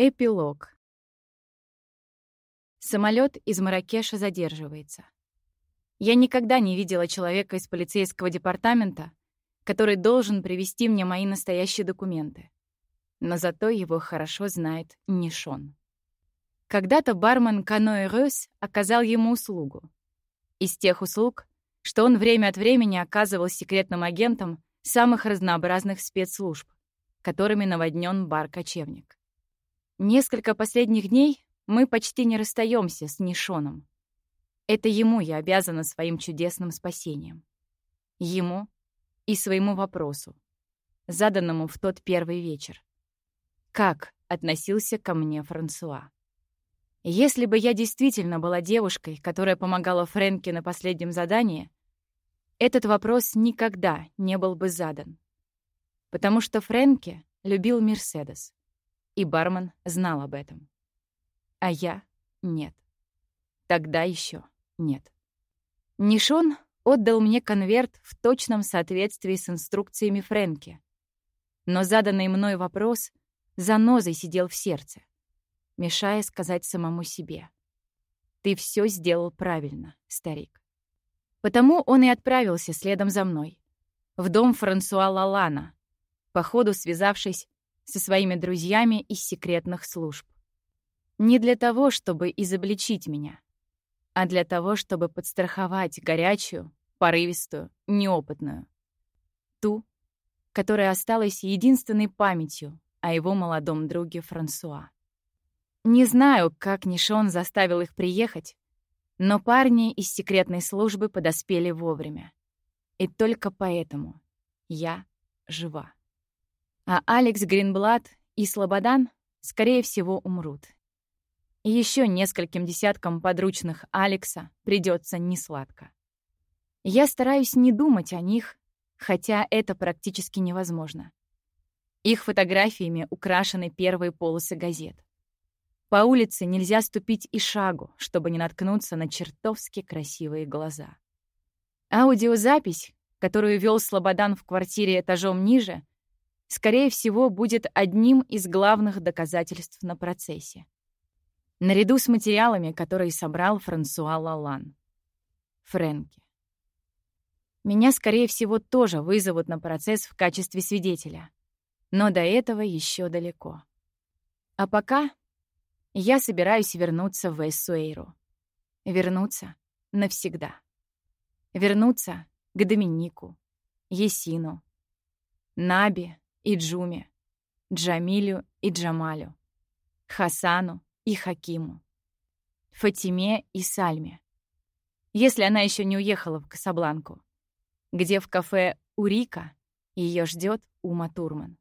Эпилог. Самолет из Маракеша задерживается. Я никогда не видела человека из полицейского департамента, который должен привести мне мои настоящие документы. Но зато его хорошо знает Нишон. Когда-то бармен Каноэ Рёс оказал ему услугу. Из тех услуг, что он время от времени оказывал секретным агентам самых разнообразных спецслужб, которыми наводнен бар-кочевник. Несколько последних дней мы почти не расстаемся с Нишоном. Это ему я обязана своим чудесным спасением. Ему и своему вопросу, заданному в тот первый вечер. Как относился ко мне Франсуа? Если бы я действительно была девушкой, которая помогала Фрэнке на последнем задании, этот вопрос никогда не был бы задан. Потому что Фрэнке любил Мерседес и бармен знал об этом. А я — нет. Тогда еще нет. Нишон отдал мне конверт в точном соответствии с инструкциями Фрэнки. Но заданный мной вопрос занозой сидел в сердце, мешая сказать самому себе. «Ты все сделал правильно, старик». Потому он и отправился следом за мной, в дом Франсуа Лалана, походу связавшись со своими друзьями из секретных служб. Не для того, чтобы изобличить меня, а для того, чтобы подстраховать горячую, порывистую, неопытную. Ту, которая осталась единственной памятью о его молодом друге Франсуа. Не знаю, как Нишон заставил их приехать, но парни из секретной службы подоспели вовремя. И только поэтому я жива. А Алекс Гринблад и Слободан, скорее всего, умрут. И еще нескольким десяткам подручных Алекса придется несладко. Я стараюсь не думать о них, хотя это практически невозможно. Их фотографиями украшены первые полосы газет. По улице нельзя ступить и шагу, чтобы не наткнуться на чертовски красивые глаза. Аудиозапись, которую вел Слободан в квартире этажом ниже, скорее всего, будет одним из главных доказательств на процессе. Наряду с материалами, которые собрал Франсуа Лалан. Фрэнки. Меня, скорее всего, тоже вызовут на процесс в качестве свидетеля. Но до этого еще далеко. А пока я собираюсь вернуться в Эссуэйру. Вернуться навсегда. Вернуться к Доминику, Есину, Наби и Джуме, Джамилю и Джамалю, Хасану и Хакиму, Фатиме и Сальме. Если она еще не уехала в Касабланку, где в кафе «Урика» ее ждет Ума Турман.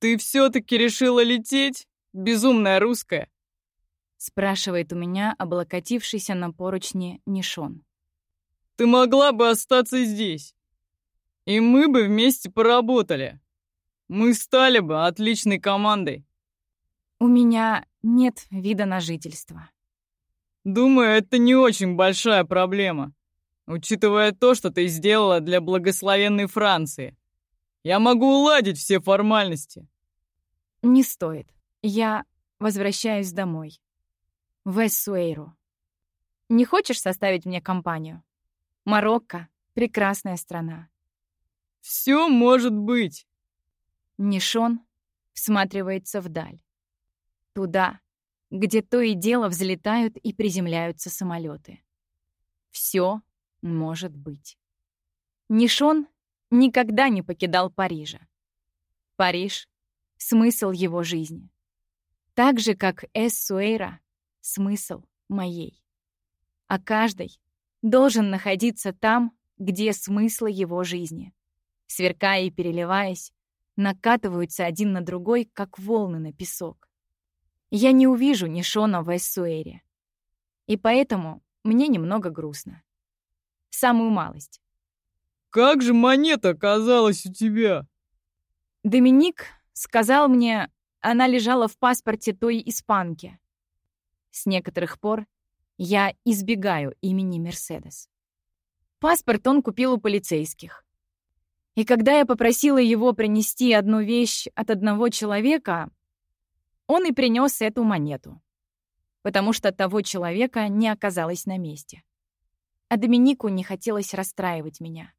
«Ты все-таки решила лететь, безумная русская?» спрашивает у меня облокотившийся на поручне Нишон. «Ты могла бы остаться здесь, и мы бы вместе поработали. Мы стали бы отличной командой. У меня нет вида на жительство. Думаю, это не очень большая проблема, учитывая то, что ты сделала для благословенной Франции. Я могу уладить все формальности. Не стоит. Я возвращаюсь домой. В Эссуэйру. Не хочешь составить мне компанию? Марокко — прекрасная страна. Все может быть. Нишон всматривается вдаль. Туда, где то и дело взлетают и приземляются самолеты. Все может быть. Нишон никогда не покидал Парижа. Париж — смысл его жизни. Так же, как Эссуэйра — смысл моей. А каждый должен находиться там, где смысл его жизни. Сверкая и переливаясь, накатываются один на другой, как волны на песок. Я не увижу ни Шона в Эссуэре. И поэтому мне немного грустно. Самую малость. «Как же монета оказалась у тебя?» Доминик сказал мне, она лежала в паспорте той испанки. С некоторых пор я избегаю имени Мерседес. Паспорт он купил у полицейских. И когда я попросила его принести одну вещь от одного человека, он и принес эту монету. Потому что того человека не оказалось на месте. А Доминику не хотелось расстраивать меня.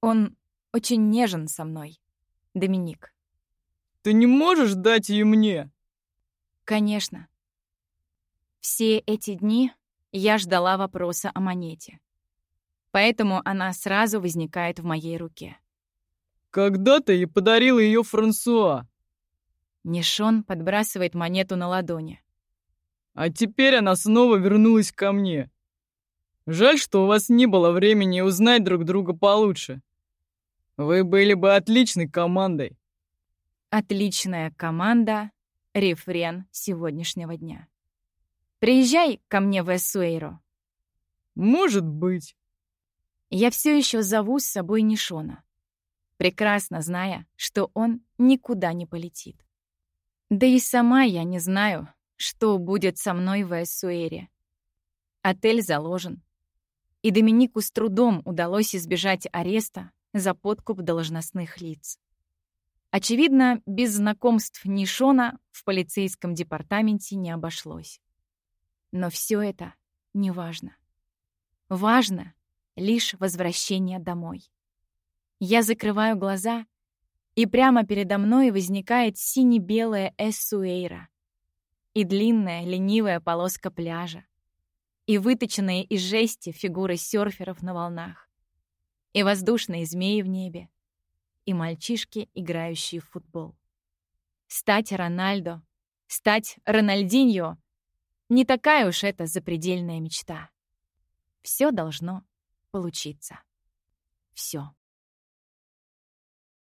Он очень нежен со мной, Доминик. Ты не можешь дать ее мне? Конечно. Все эти дни я ждала вопроса о монете. Поэтому она сразу возникает в моей руке. Когда ты и подарил ее Франсуа? Нишон подбрасывает монету на ладони. А теперь она снова вернулась ко мне. Жаль, что у вас не было времени узнать друг друга получше. Вы были бы отличной командой. Отличная команда — рефрен сегодняшнего дня. Приезжай ко мне в Эссуэйро. Может быть. Я все еще зову с собой Нишона, прекрасно зная, что он никуда не полетит. Да и сама я не знаю, что будет со мной в Эссуэре. Отель заложен, и Доминику с трудом удалось избежать ареста за подкуп должностных лиц. Очевидно, без знакомств Нишона в полицейском департаменте не обошлось. Но все это не важно. Важно лишь возвращение домой. Я закрываю глаза, и прямо передо мной возникает сине-белая эссуэйра и длинная ленивая полоска пляжа, и выточенные из жести фигуры серферов на волнах, и воздушные змеи в небе, и мальчишки, играющие в футбол. Стать Рональдо, стать Рональдиньо — не такая уж это запредельная мечта. Все должно получиться. Все.